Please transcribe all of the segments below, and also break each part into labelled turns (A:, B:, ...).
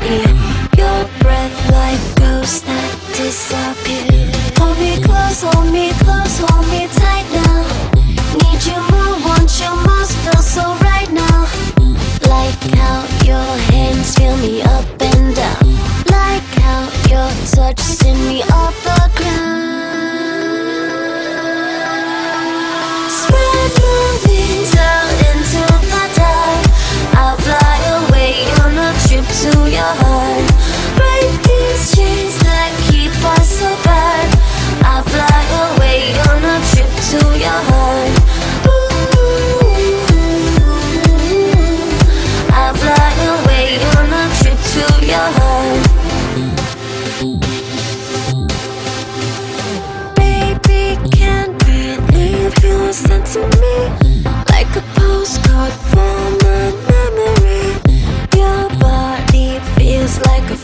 A: lately like a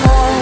A: love.